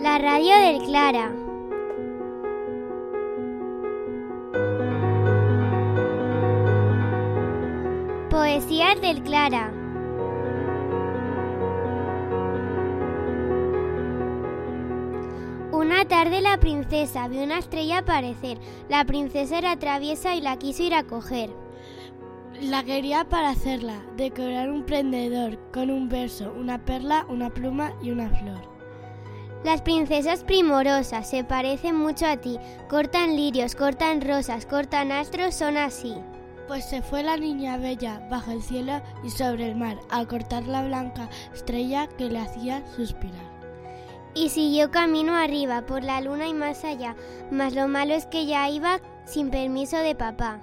La radio del Clara. Poesías del Clara. Una tarde la princesa vio una estrella aparecer. La princesa era traviesa y la quiso ir a coger. La quería para hacerla, decorar un prendedor con un verso, una perla, una pluma y una flor. Las princesas primorosas se parecen mucho a ti. Cortan lirios, cortan rosas, cortan astros, son así. Pues se fue la niña bella bajo el cielo y sobre el mar a cortar la blanca estrella que le hacía suspirar. Y siguió camino arriba por la luna y más allá, mas lo malo es que ya iba sin permiso de papá.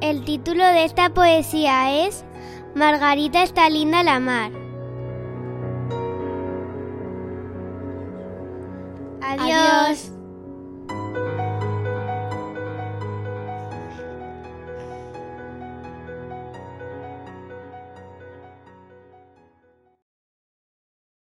El título de esta poesía es Margarita está linda la mar. Adiós.